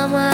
lama